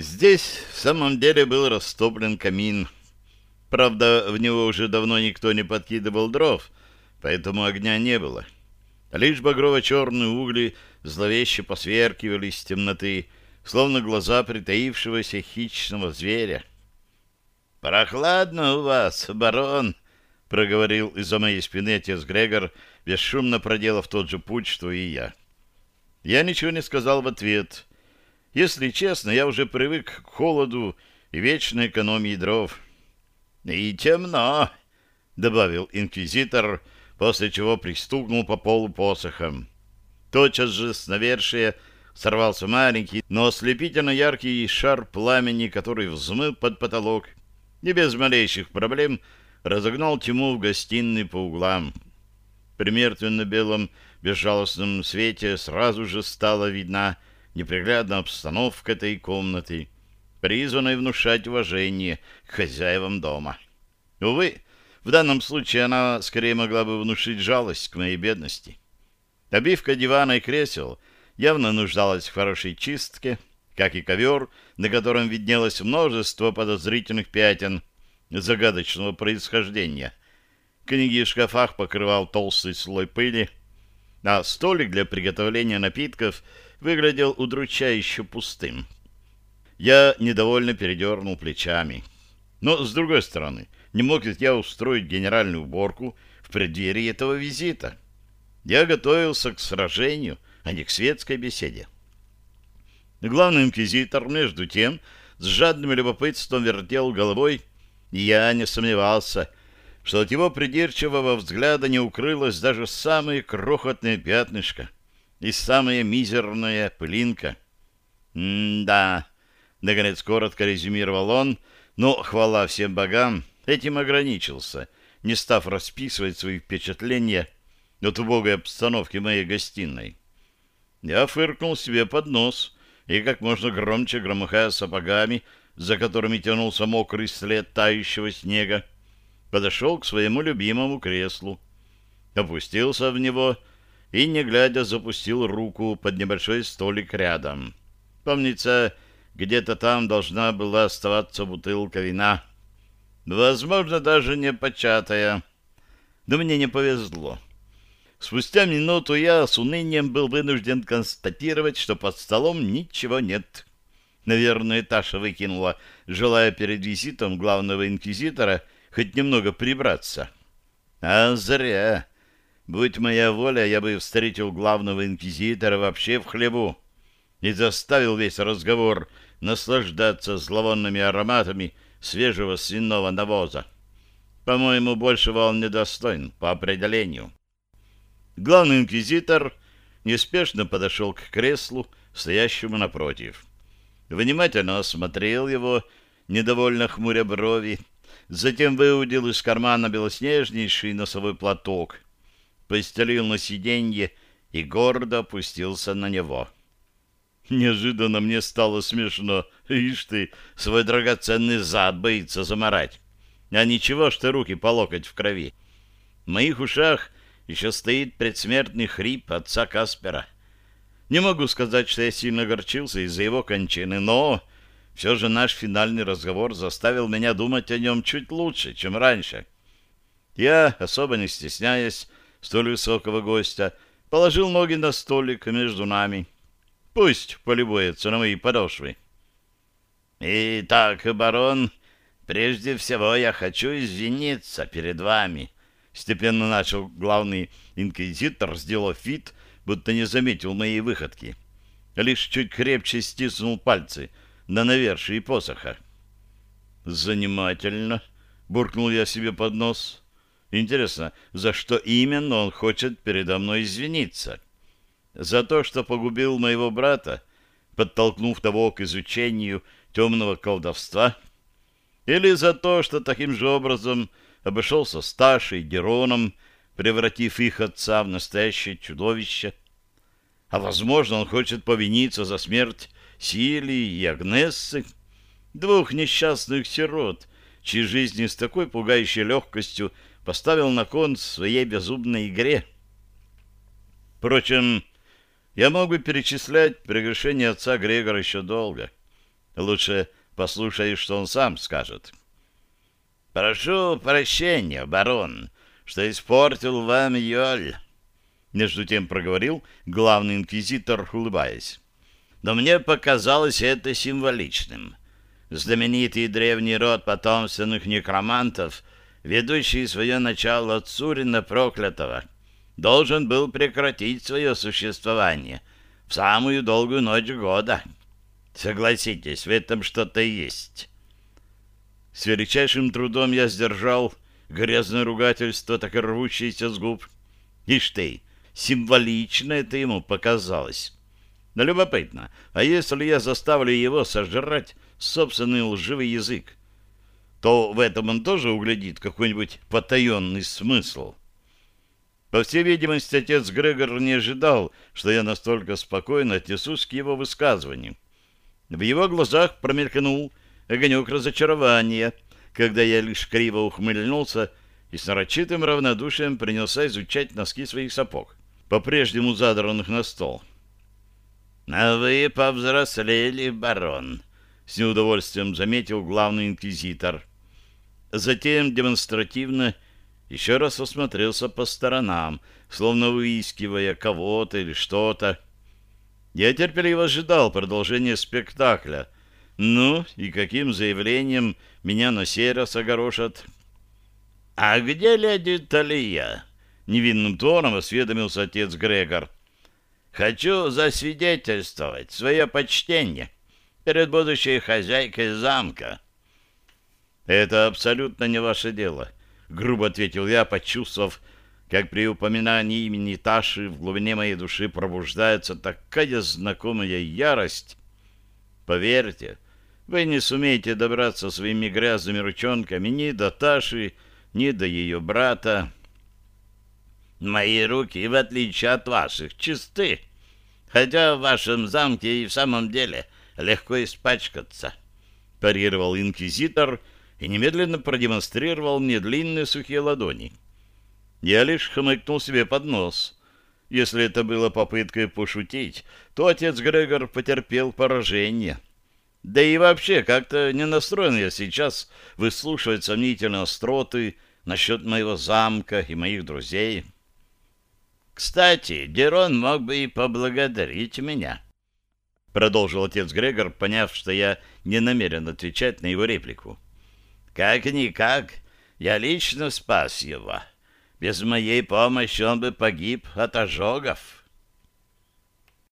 Здесь в самом деле был растоплен камин. Правда, в него уже давно никто не подкидывал дров, поэтому огня не было. Лишь багрово-черные угли зловеще посверкивали из темноты, словно глаза притаившегося хищного зверя. «Прохладно у вас, барон!» — проговорил из-за моей спины отец Грегор, бесшумно проделав тот же путь, что и я. Я ничего не сказал в ответ. Если честно, я уже привык к холоду и вечной экономии дров. «И темно!» — добавил инквизитор, после чего пристукнул по полу посохом. Тотчас же с навершия сорвался маленький, но ослепительно яркий шар пламени, который взмыл под потолок и без малейших проблем разогнал тьму в гостиной по углам. При мертвенно-белом безжалостном свете сразу же стала видна неприглядная обстановка этой комнаты, призванной внушать уважение к хозяевам дома. Увы, в данном случае она скорее могла бы внушить жалость к моей бедности. Обивка дивана и кресел явно нуждалась в хорошей чистке, как и ковер, на котором виднелось множество подозрительных пятен загадочного происхождения. Книги в шкафах покрывал толстый слой пыли, а столик для приготовления напитков выглядел удручающе пустым. Я недовольно передернул плечами. Но, с другой стороны, не мог ведь я устроить генеральную уборку в преддверии этого визита. Я готовился к сражению, а не к светской беседе. Главный инквизитор, между тем, с жадным любопытством вертел головой, и я не сомневался, что от его придирчивого взгляда не укрылось даже самое крохотное пятнышко и самая мизерная пылинка. «М-да», — наконец коротко резюмировал он, но, хвала всем богам, этим ограничился, не став расписывать свои впечатления от убогой обстановки моей гостиной. Я фыркнул себе под нос и, как можно громче громыхая сапогами, за которыми тянулся мокрый след тающего снега, подошел к своему любимому креслу, опустился в него и, не глядя, запустил руку под небольшой столик рядом. Помнится, где-то там должна была оставаться бутылка вина. Возможно, даже не початая. Но мне не повезло. Спустя минуту я с унынием был вынужден констатировать, что под столом ничего нет. Наверное, Таша выкинула, желая перед визитом главного инквизитора хоть немного прибраться. А зря. Будь моя воля, я бы встретил главного инквизитора вообще в хлебу и заставил весь разговор наслаждаться зловонными ароматами свежего свиного навоза. По-моему, большего он недостоин по определению. Главный инквизитор неспешно подошел к креслу, стоящему напротив. Внимательно осмотрел его, недовольно хмуря брови, затем выудил из кармана белоснежнейший носовой платок — постелил на сиденье и гордо опустился на него. Неожиданно мне стало смешно. Ишь ты, свой драгоценный зад боится заморать. А ничего, что руки по локоть в крови. В моих ушах еще стоит предсмертный хрип отца Каспера. Не могу сказать, что я сильно огорчился из-за его кончины, но все же наш финальный разговор заставил меня думать о нем чуть лучше, чем раньше. Я, особо не стесняясь, столь высокого гостя, положил ноги на столик между нами. Пусть полюбуется на мои подошвы. «Итак, барон, прежде всего я хочу извиниться перед вами», — степенно начал главный инквизитор, сделав вид, будто не заметил моей выходки. Лишь чуть крепче стиснул пальцы на навершии посоха. «Занимательно», — буркнул я себе под нос. Интересно, за что именно он хочет передо мной извиниться? За то, что погубил моего брата, подтолкнув того к изучению темного колдовства? Или за то, что таким же образом обошелся с Ташей, Дероном, превратив их отца в настоящее чудовище? А, возможно, он хочет повиниться за смерть Силии и Агнессы, двух несчастных сирот, чьи жизни с такой пугающей легкостью поставил на кон своей безумной игре. Впрочем, я мог бы перечислять прегрешения отца Грегора еще долго. Лучше послушай, что он сам скажет. «Прошу прощения, барон, что испортил вам Йоль», — между тем проговорил главный инквизитор, улыбаясь. «Но мне показалось это символичным. Знаменитый древний род потомственных некромантов, ведущий свое начало от Сурина Проклятого, должен был прекратить свое существование в самую долгую ночь года. Согласитесь, в этом что-то есть». С величайшим трудом я сдержал грязное ругательство, так и рвущееся с губ. Ишь ты, символично это ему показалось. Но любопытно, а если я заставлю его сожрать собственный лживый язык, то в этом он тоже углядит какой-нибудь потаенный смысл. По всей видимости, отец Грегор не ожидал, что я настолько спокойно отнесусь к его высказыванию. В его глазах промелькнул огонек разочарования, когда я лишь криво ухмыльнулся и с нарочитым равнодушием принялся изучать носки своих сапог, по-прежнему задранных на стол. — А вы повзрослели, барон, — с неудовольствием заметил главный инквизитор. Затем демонстративно еще раз осмотрелся по сторонам, словно выискивая кого-то или что-то. Я терпеливо ожидал продолжения спектакля — ну, и каким заявлением меня на сей раз огорошат? — А где леди Талия? — невинным тоном осведомился отец Грегор. — Хочу засвидетельствовать свое почтение перед будущей хозяйкой замка. — Это абсолютно не ваше дело, — грубо ответил я, почувствовав, как при упоминании имени Таши в глубине моей души пробуждается такая знакомая ярость. Поверьте, — вы не сумеете добраться своими грязными ручонками ни до Таши, ни до ее брата. Мои руки, в отличие от ваших, чисты, хотя в вашем замке и в самом деле легко испачкаться, — парировал инквизитор и немедленно продемонстрировал мне длинные сухие ладони. Я лишь хмыкнул себе под нос. Если это было попыткой пошутить, то отец Грегор потерпел поражение — да и вообще, как-то не настроен я сейчас выслушивать сомнительные остроты насчет моего замка и моих друзей. «Кстати, Дерон мог бы и поблагодарить меня», — продолжил отец Грегор, поняв, что я не намерен отвечать на его реплику. «Как-никак, я лично спас его. Без моей помощи он бы погиб от ожогов».